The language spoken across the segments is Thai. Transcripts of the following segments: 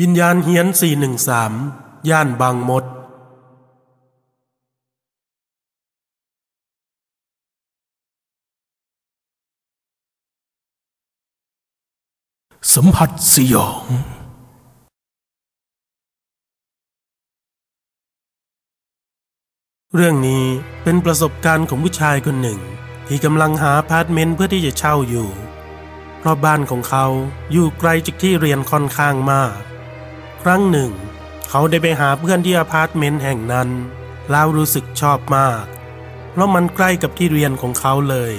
วิญญาณเฮียน 413 ย่านบางมด สัมผัสสยอง เรื่องนี้เป็นประสบการณ์ของผู้ชายคนหนึ่ง ที่กำลังหาอพาร์ตเมนต์เพื่อที่จะเช่าอยู่ เพราะบ้านของเขาอยู่ไกลจากที่เรียนค่อนข้างมาก ครั้งหนึ่ง เขาได้ไปหาเพื่อนที่อพาร์ตเมนต์แห่งนั้น แล้วรู้สึกชอบมาก เพราะมันใกล้กับที่เรียนของเขาเลย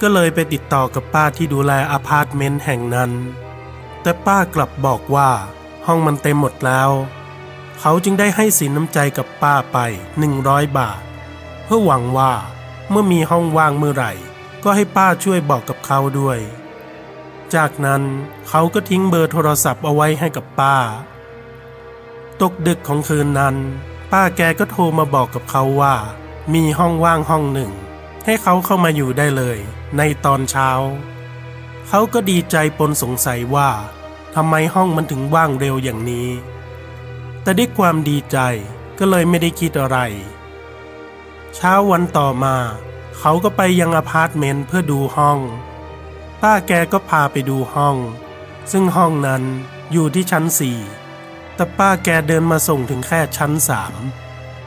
ก็เลยไปติดต่อกับป้าที่ดูแลอพาร์ตเมนต์แห่งนั้น แต่ป้ากลับบอกว่าห้องมันเต็มหมดแล้ว เขาจึงได้ให้สินน้ำใจกับป้าไป100บาท เพื่อหวังว่าเมื่อมีห้องว่างเมื่อไหร่ ก็ให้ป้าช่วยบอกกับเขาด้วย จากนั้นเขาก็ทิ้งเบอร์โทรศัพท์เอาไว้ให้กับป้า ตกดึกของคืนนั้น ป้าแกก็โทรมาบอกกับเขาว่า มีห้องว่างห้องหนึ่ง ให้เขาเข้ามาอยู่ได้เลย ในตอนเช้า เขาก็ดีใจปนสงสัยว่าทำไมห้องมันถึงว่างเร็วอย่างนี้ แต่ด้วยความดีใจก็เลยไม่ได้คิดอะไร เช้าวันต่อมา เขาก็ไปยังอพาร์ตเมนต์เพื่อดูห้อง ป้าแกก็พาไปดูห้อง ซึ่งห้องนั้นอยู่ที่ชั้นสี่ แต่ป้าแกเดินมาส่งถึงแค่ชั้นสาม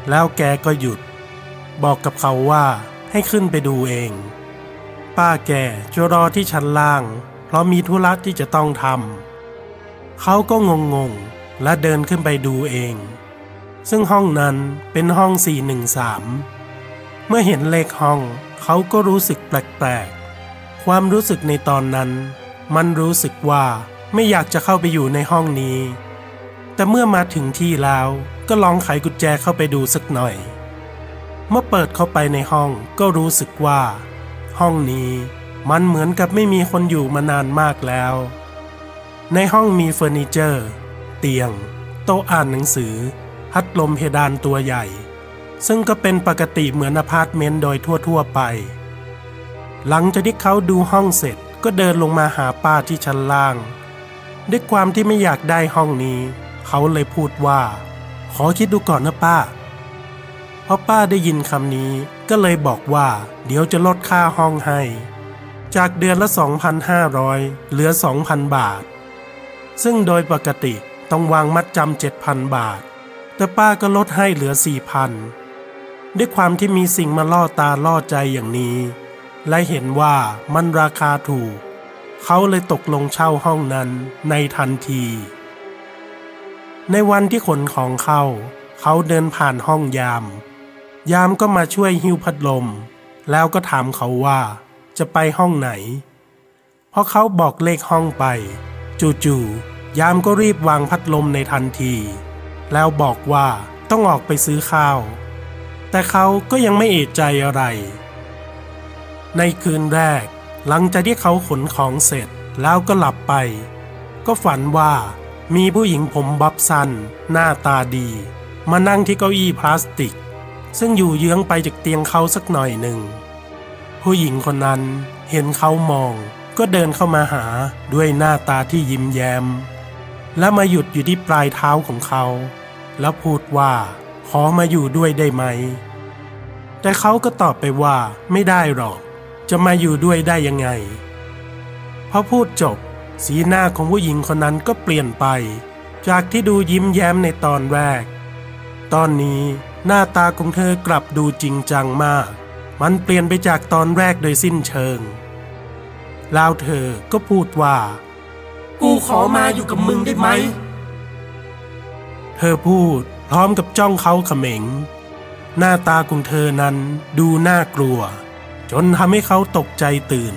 แล้วแกก็หยุด บอกกับเขาว่าให้ขึ้นไปดูเอง ป้าแกจะรอที่ชั้นล่าง เพราะมีธุระที่จะต้องทำเขาก็งงงๆ และเดินขึ้นไปดูเอง ซึ่งห้องนั้นเป็นห้อง 413 เมื่อเห็นเลขห้องเขาก็รู้สึกแปลกๆ ความรู้สึกในตอนนั้น มันรู้สึกว่าไม่อยากจะเข้าไปอยู่ในห้องนี้ แต่เมื่อมาถึงที่แล้วก็ลองไขกุญแจเข้าไปดูสักหน่อย เมื่อเปิดเข้าไปในห้องก็รู้สึกว่า ห้องนี้มันเหมือนกับไม่มีคนอยู่มานานมากแล้ว ในห้องมีเฟอร์นิเจอร์ เตียง โต๊ะอ่านหนังสือ พัดลมเพดานตัวใหญ่ ซึ่งก็เป็นปกติเหมือนอพาร์ตเมนต์โดยทั่วๆไป หลังจากที่เขาดูห้องเสร็จก็เดินลงมาหาป้าที่ชั้นล่าง ด้วยความที่ไม่อยากได้ห้องนี้ เขาเลยพูดว่า ขอคิดดูก่อนนะป้าเพราะป้าได้ยินคำนี้ก็เลยบอกว่า เดี๋ยวจะลดค่าห้องให้ จากเดือนละ 2,500 เหลือ 2,000 บาท ซึ่งโดยปกติต้องวางมัดจำ7,000 บาท แต่ป้าก็ลดให้เหลือ 4,000 ด้วยความที่มีสิ่งมาล่อตาล่อใจอย่างนี้ และเห็นว่ามันราคาถูก เขาเลยตกลงเช่าห้องนั้นในทันที ในวันที่ขนของเข้า เขาเดินผ่านห้องยาม ยามก็มาช่วยหิ้วพัดลม แล้วก็ถามเขาว่าจะไปห้องไหนเพราะเขาบอกเลขห้องไป จู่ๆยามก็รีบวางพัดลมในทันที แล้วบอกว่าต้องออกไปซื้อข้าว แต่เขาก็ยังไม่เอะใจอะไร ในคืนแรก หลังจากที่เขาขนของเสร็จแล้วก็หลับไป ก็ฝันว่า มีผู้หญิงผมบ๊อบสั้นหน้าตาดี มานั่งที่เก้าอี้พลาสติก ซึ่งอยู่เยื้องไปจากเตียงเขาสักหน่อยหนึ่ง ผู้หญิงคนนั้นเห็นเขามอง ก็เดินเข้ามาหาด้วยหน้าตาที่ยิ้มแย้ม และมาหยุดอยู่ที่ปลายเท้าของเขา แล้วพูดว่า ขอมาอยู่ด้วยได้ไหม แต่เขาก็ตอบไปว่าไม่ได้หรอก จะมาอยู่ด้วยได้ยังไงพอพูดจบ สีหน้าของผู้หญิงคนนั้นก็เปลี่ยนไป จากที่ดูยิ้มแย้มในตอนแรก ตอนนี้หน้าตาของเธอกลับดูจริงจังมาก มันเปลี่ยนไปจากตอนแรกโดยสิ้นเชิงแล้วเธอก็พูดว่า กูขอมาอยู่กับมึงได้ไหม เธอพูดพร้อมกับจ้องเขาเขม็ง หน้าตาของเธอนั้นดูน่ากลัว จนทำให้เขาตกใจตื่น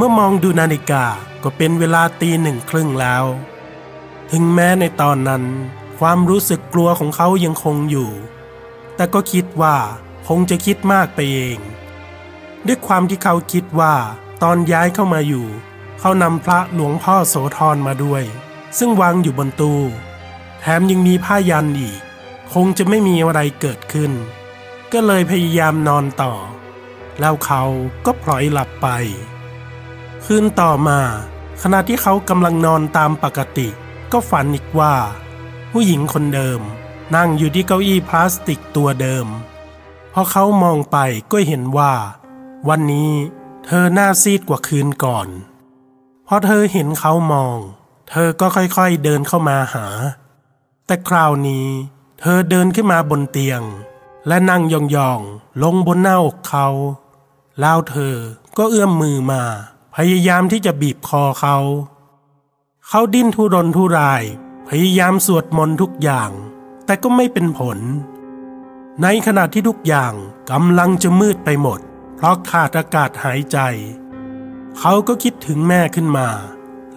เมื่อมองดูนาฬิกาก็เป็นเวลาตีหนึ่งครึ่งแล้ว ถึงแม้ในตอนนั้น ความรู้สึกกลัวของเขายังคงอยู่ แต่ก็คิดว่าคงจะคิดมากไปเอง ด้วยความที่เขาคิดว่า ตอนย้ายเข้ามาอยู่ เขานำพระหลวงพ่อโสธรมาด้วย ซึ่งวางอยู่บนตู้แถมยังมีผ้ายันอีก คงจะไม่มีอะไรเกิดขึ้น ก็เลยพยายามนอนต่อ แล้วเขาก็พลอยหลับไป คืนต่อมา ขณะที่เขากำลังนอนตามปกติ ก็ฝันอีกว่า ผู้หญิงคนเดิม นั่งอยู่ที่เก้าอี้พลาสติกตัวเดิม พอเขามองไปก็เห็นว่า วันนี้เธอหน้าซีดกว่าคืนก่อน พอเธอเห็นเขามอง เธอก็ค่อยๆเดินเข้ามาหา แต่คราวนี้ เธอเดินขึ้นมาบนเตียง และนั่งยองๆลงบนหน้าอกเขาแล้วเธอก็เอื้อมมือมา พยายามที่จะบีบคอเขา เขาดิ้นทุรนทุราย พยายามสวดมนต์ทุกอย่าง แต่ก็ไม่เป็นผล ในขณะที่ทุกอย่างกำลังจะมืดไปหมด เพราะขาดอากาศหายใจ เขาก็คิดถึงแม่ขึ้นมา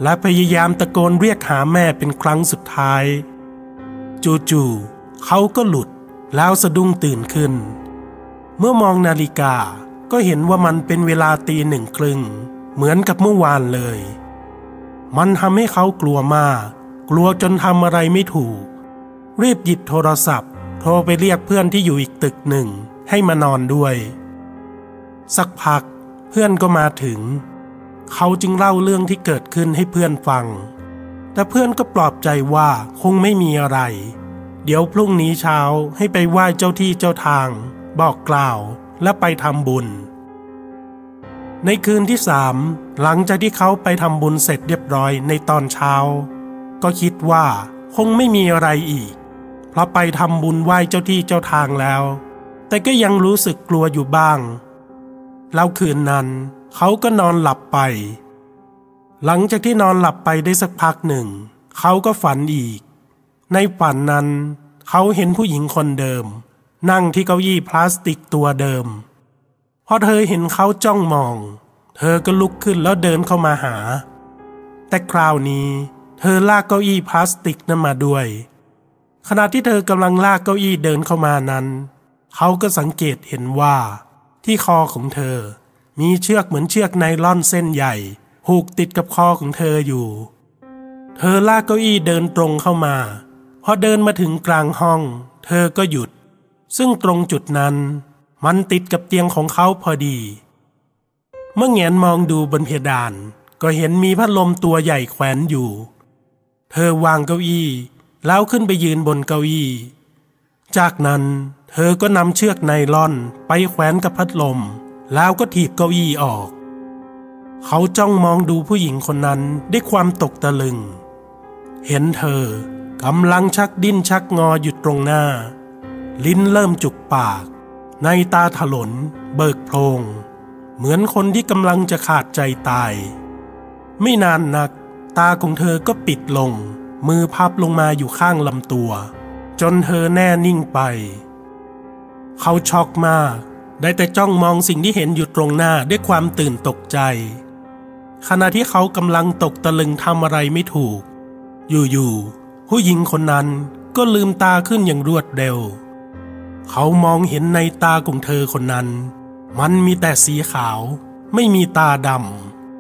และพยายามตะโกนเรียกหาแม่เป็นครั้งสุดท้าย จู่ๆเขาก็หลุดแล้วสะดุ้งตื่นขึ้น เมื่อมองนาฬิกาก็เห็นว่ามันเป็นเวลาตีหนึ่งครึ่ง เหมือนกับเมื่อวานเลย มันทำให้เขากลัวมาก กลัวจนทำอะไรไม่ถูก รีบหยิบโทรศัพท์ โทรไปเรียกเพื่อนที่อยู่อีกตึกหนึ่ง ให้มานอนด้วย สักพักเพื่อนก็มาถึง เขาจึงเล่าเรื่องที่เกิดขึ้นให้เพื่อนฟัง แต่เพื่อนก็ปลอบใจว่าคงไม่มีอะไร เดี๋ยวพรุ่งนี้เช้าให้ไปไหว้เจ้าที่เจ้าทาง บอกกล่าวและไปทำบุญ ในคืนที่สามหลังจากที่เขาไปทำบุญเสร็จเรียบร้อยในตอนเช้า ก็คิดว่าคงไม่มีอะไรอีก เพราะไปทำบุญไหว้เจ้าที่เจ้าทางแล้ว แต่ก็ยังรู้สึกกลัวอยู่บ้าง แล้วคืนนั้น เขาก็นอนหลับไป หลังจากที่นอนหลับไปได้สักพักหนึ่ง เขาก็ฝันอีก ในฝันนั้น เขาเห็นผู้หญิงคนเดิม นั่งที่เก้าอี้พลาสติกตัวเดิม อเธอเห็นเขาจ้องมอง เธอก็ลุกขึ้นแล้วเดินเข้ามาหา แต่คราวนี้ เธอลากเก้าอี้พลาสติกนั้นมาด้วย ขณะที่เธอกำลังลากเก้าอี้เดินเข้ามานั้น เขาก็สังเกตเห็นว่า ที่คอของเธอ มีเชือกเหมือนเชือกไนล่อนเส้นใหญ่ผูกติดกับคอของเธออยู่ เธอลากเก้าอี้เดินตรงเข้ามา พอเดินมาถึงกลางห้อง เธอก็หยุด ซึ่งตรงจุดนั้น มันติดกับเตียงของเขาพอดี เมื่อแงนมองดูบนเพดาน ก็เห็นมีพัดลมตัวใหญ่แขวนอยู่ เธอวางเก้าอี้ แล้วขึ้นไปยืนบนเก้าอี้ จากนั้นเธอก็นำเชือกไนล่อนไปแขวนกับพัดลม แล้วก็ถีบเก้าอี้ออก เขาจ้องมองดูผู้หญิงคนนั้นด้วยความตกตะลึง เห็นเธอกำลังชักดิ้นชักงออยู่ตรงหน้า ลิ้นเริ่มจุกปาก ในตาถลน เบิกโพรง เหมือนคนที่กำลังจะขาดใจตาย ไม่นานนัก ตาของเธอก็ปิดลง มือพับลงมาอยู่ข้างลำตัว จนเธอแน่นิ่งไป เขาช็อกมาก ได้แต่จ้องมองสิ่งที่เห็นอยู่ตรงหน้าด้วยความตื่นตกใจ ขณะที่เขากำลังตกตะลึงทำอะไรไม่ถูก อยู่ๆผู้หญิงคนนั้นก็ลืมตาขึ้นอย่างรวดเร็ว เขามองเห็นในตาของเธอคนนั้น มันมีแต่สีขาว ไม่มีตาด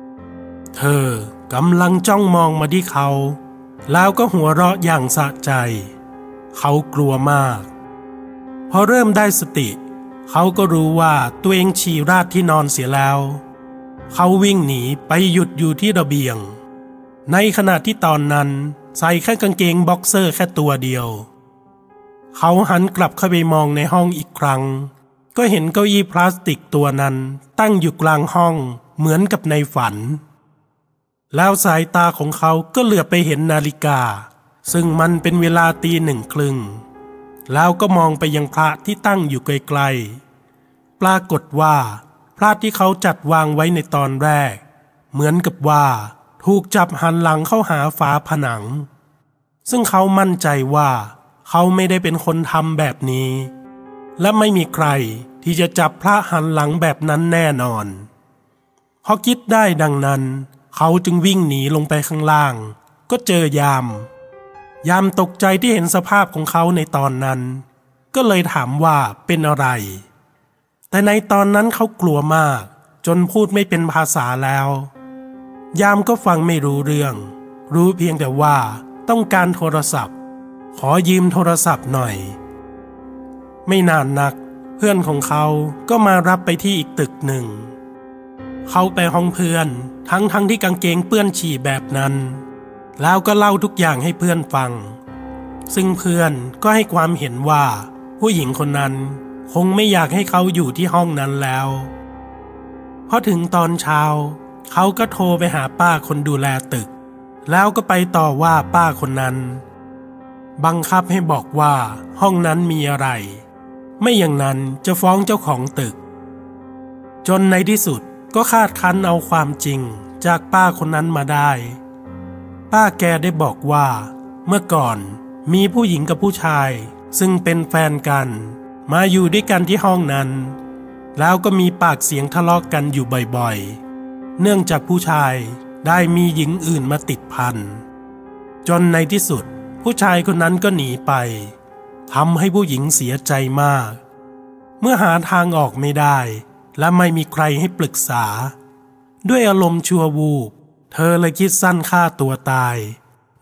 ำ เธอกำลังจ้องมองมาที่เขา แล้วก็หัวเราะอย่างสะใจ เขากลัวมาก พอเริ่มได้สติ เขาก็รู้ว่าตัวเองฉี่ราดที่นอนเสียแล้ว เขาวิ่งหนีไปหยุดอยู่ที่ระเบียง ในขณะที่ตอนนั้นใส่แค่กางเกงบ็อกเซอร์แค่ตัวเดียว เขาหันกลับเข้าไปมองในห้องอีกครั้ง ก็เห็นเก้าอี้พลาสติกตัวนั้นตั้งอยู่กลางห้องเหมือนกับในฝัน แล้วสายตาของเขาก็เหลือบไปเห็นนาฬิกา ซึ่งมันเป็นเวลาตีหนึ่งครึ่ง แล้วก็มองไปยังพระที่ตั้งอยู่ไกลๆ ปรากฏว่า พระที่เขาจัดวางไว้ในตอนแรก เหมือนกับว่าถูกจับหันหลังเข้าหาฝาผนัง ซึ่งเขามั่นใจว่า เขาไม่ได้เป็นคนทำแบบนี้ และไม่มีใครที่จะจับพระหันหลังแบบนั้นแน่นอนพอคิดได้ดังนั้น เขาจึงวิ่งหนีลงไปข้างล่าง ก็เจอยาม ยามตกใจที่เห็นสภาพของเขาในตอนนั้น ก็เลยถามว่าเป็นอะไร แต่ในตอนนั้นเขากลัวมาก จนพูดไม่เป็นภาษาแล้ว ยามก็ฟังไม่รู้เรื่อง รู้เพียงแต่ว่าต้องการโทรศัพท์ ขอยืมโทรศัพท์หน่อย ไม่นานนัก เพื่อนของเขาก็มารับไปที่อีกตึกหนึ่ง เขาไปห้องเพื่อนทั้งทั้งที่กางเกงเปื้อนฉี่แบบนั้น แล้วก็เล่าทุกอย่างให้เพื่อนฟัง ซึ่งเพื่อนก็ให้ความเห็นว่า ผู้หญิงคนนั้นคงไม่อยากให้เขาอยู่ที่ห้องนั้นแล้วพอถึงตอนเช้า เขาก็โทรไปหาป้าคนดูแลตึก แล้วก็ไปต่อว่าป้าคนนั้น บังคับให้บอกว่าห้องนั้นมีอะไร ไม่อย่างนั้นจะฟ้องเจ้าของตึก จนในที่สุดก็คาดคั้นเอาความจริงจากป้าคนนั้นมาได้ ป้าแกได้บอกว่า เมื่อก่อนมีผู้หญิงกับผู้ชาย ซึ่งเป็นแฟนกัน มาอยู่ด้วยกันที่ห้องนั้น แล้วก็มีปากเสียงทะเลาะกกันอยู่บ่อยๆ เนื่องจากผู้ชายได้มีหญิงอื่นมาติดพันจนในที่สุด ผู้ชายคนนั้นก็หนีไปทำให้ผู้หญิงเสียใจมาก เมื่อหาทางออกไม่ได้ และไม่มีใครให้ปรึกษา ด้วยอารมณ์ชั่ววูบ เธอเลยคิดสั้นฆ่าตัวตาย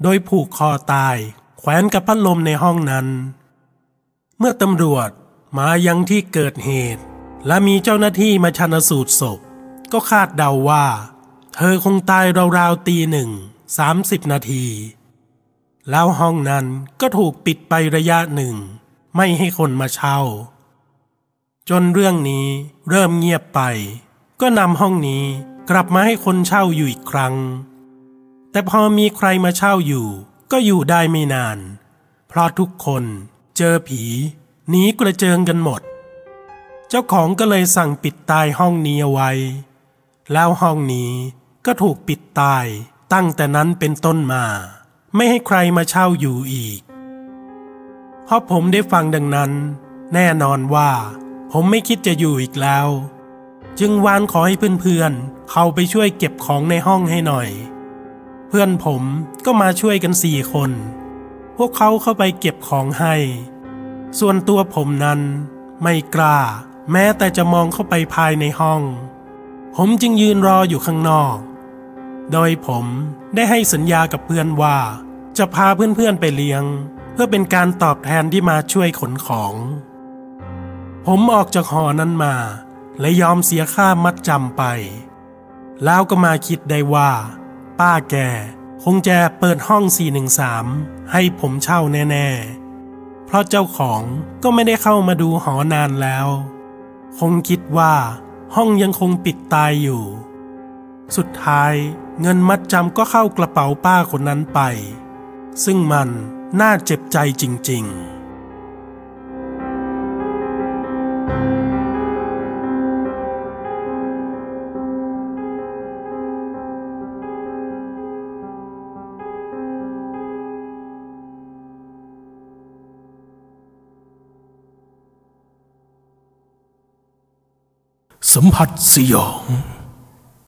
โดยผูกคอตาย แขวนกับพัดลมในห้องนั้น เมื่อตำรวจมายังที่เกิดเหตุ และมีเจ้าหน้าที่มาชันสูตรศพ ก็คาดเดาว่า เธอคงตายราวๆตีหนึ่งสามสิบนาที แล้วห้องนั้นก็ถูกปิดไประยะหนึ่ง ไม่ให้คนมาเช่า จนเรื่องนี้เริ่มเงียบไป ก็นำห้องนี้กลับมาให้คนเช่าอยู่อีกครั้ง แต่พอมีใครมาเช่าอยู่ ก็อยู่ได้ไม่นาน เพราะทุกคนเจอผีหนีกระเจิงกันหมด เจ้าของก็เลยสั่งปิดตายห้องนี้เอาไว้ แล้วห้องนี้ก็ถูกปิดตายตั้งแต่นั้นเป็นต้นมา ไม่ให้ใครมาเช่าอยู่อีก เพราะผมได้ฟังดังนั้น แน่นอนว่า ผมไม่คิดจะอยู่อีกแล้ว จึงวานขอให้เพื่อนๆเขาไปช่วยเก็บของในห้องให้หน่อย เพื่อนผมก็มาช่วยกันสี่คน พวกเขาเข้าไปเก็บของให้ ส่วนตัวผมนั้นไม่กล้า แม้แต่จะมองเข้าไปภายในห้อง ผมจึงยืนรออยู่ข้างนอก โดยผมได้ให้สัญญากับเพื่อนว่า จะพาเพื่อนๆไปเลี้ยง เพื่อเป็นการตอบแทนที่มาช่วยขนของ ผมออกจากหอนั้นมา และยอมเสียค่ามัดจำไป แล้วก็มาคิดได้ว่า ป้าแกคงจะเปิดห้อง 413 ให้ผมเช่าแน่ๆ เพราะเจ้าของก็ไม่ได้เข้ามาดูหอนานแล้ว คงคิดว่า ห้องยังคงปิดตายอยู่ สุดท้าย เงินมัดจำก็เข้ากระเป๋าป้าคนนั้นไป ซึ่งมันน่าเจ็บใจจริง ๆสัมผัสสยอง